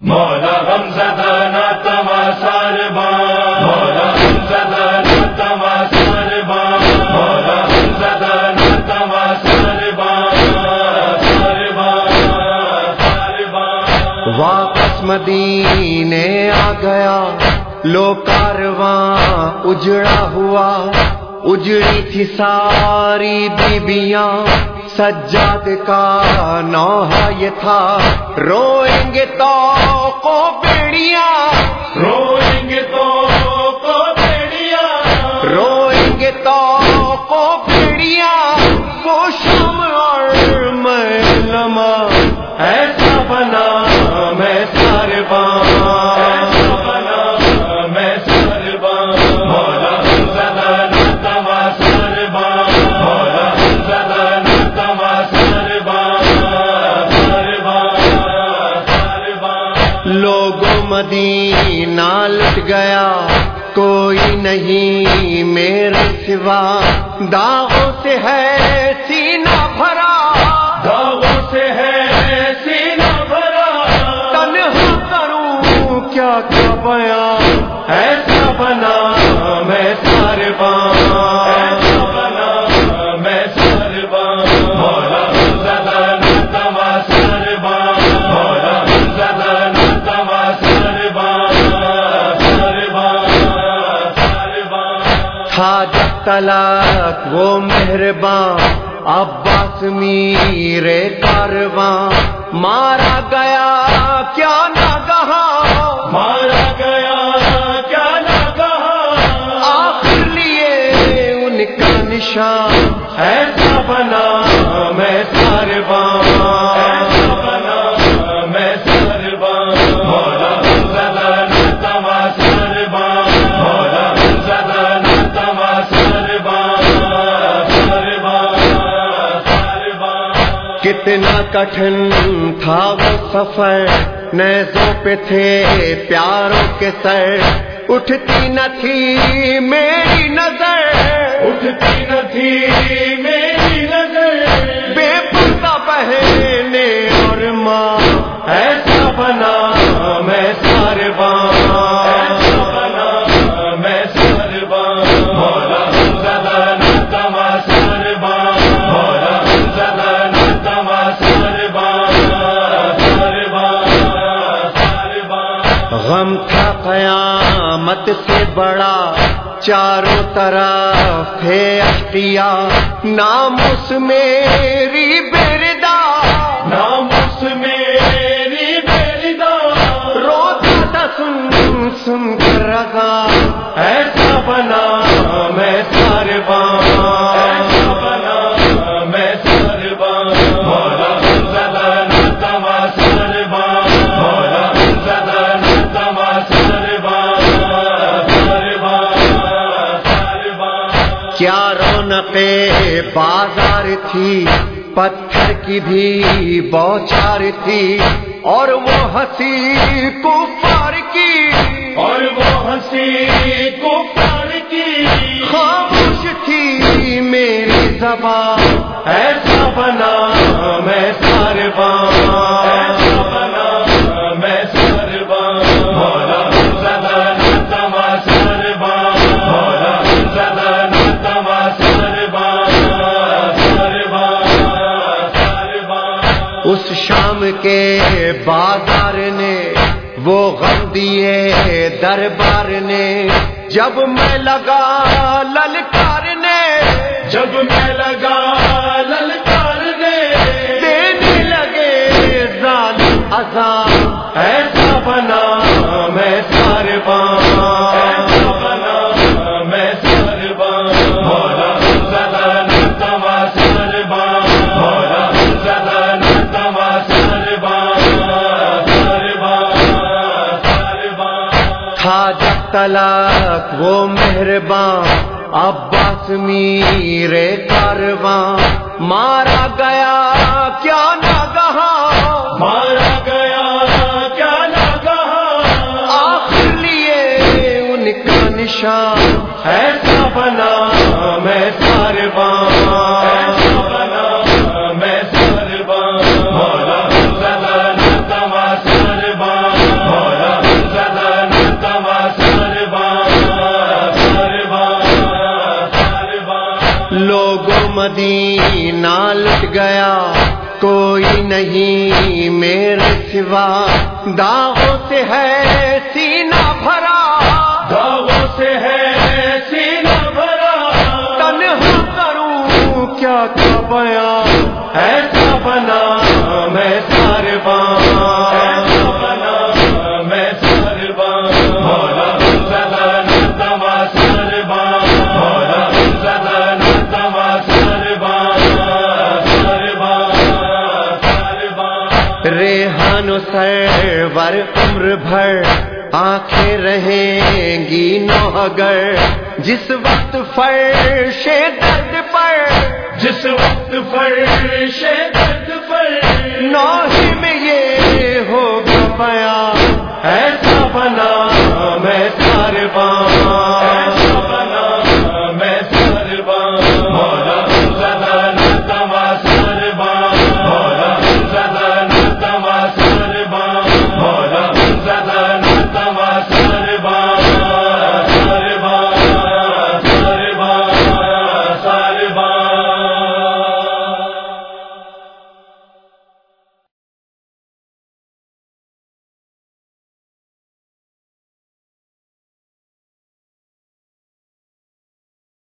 مولا غم زدہ نہ تما سار مولا غم زدہ نہ تما سار مولا غم زدہ نہ تما سار سار سار واپس مدینے آ گیا لو کارواں اجڑا ہوا، اجڑی تھی ساری بیبیاں۔ سجاد کا نوحہ یہ تھا۔ روئیں گے تو کو بیڑیاں۔ روئیں گے تو مدینہ لٹ گیا کوئی نہیں میرے سوا۔ داغوں سے ہے سینہ بھرا۔ داغوں سے ہے سینہ بھرا۔ تنہا کروں کیا کیا بیان۔ ایسا بنا تلاک وہ مہربان عباس میرے کارواں مارا گیا کیا نہ کہا مارا گیا کیا نہ کہا آخر لیے ان کا نشان۔ ایسا بنا میں سارے کتنا کٹھن تھا وہ سفر نیزوں پہ تھے پیاروں کے سر۔ اٹھتی نہ تھی میری نظر۔ اٹھتی نہ تھی میری نظر۔ بے پردہ بہنے اور ماں۔ چاروں طرف ہے اشتیا نام اس میری بردا رونق بازار تھی پتھر کی بھی بوچار تھی اور وہ ہنسی کفار کی اور وہ ہنسی کو پار کی۔ خاموش تھی میری زبان۔ اس شام کے بازار نے، وہ غم دیے دربار نے۔ جب میں لگا للکار نے، جب میں لگا جب تلاک وہ مہربان عباس میرے کارواں مارا گیا کیا نہ کہا مارا گیا کیا نہ کہا آخر لیے ان کا نشان۔ گیا۔ کوئی نہیں میرے سوا۔ داغوں سے ہے سینہ بھرا۔ داغوں سے ہے سینہ بھرا۔ تنہا کروں کیا کیا بیان؟ ایسا بنا۔ ریحان ور عمر بھر آنکھیں رہیں گی نو اگر جس وقت فرش درد پر، جس وقت فرش درد پر نو ہی میں یہ ہوگا بیان۔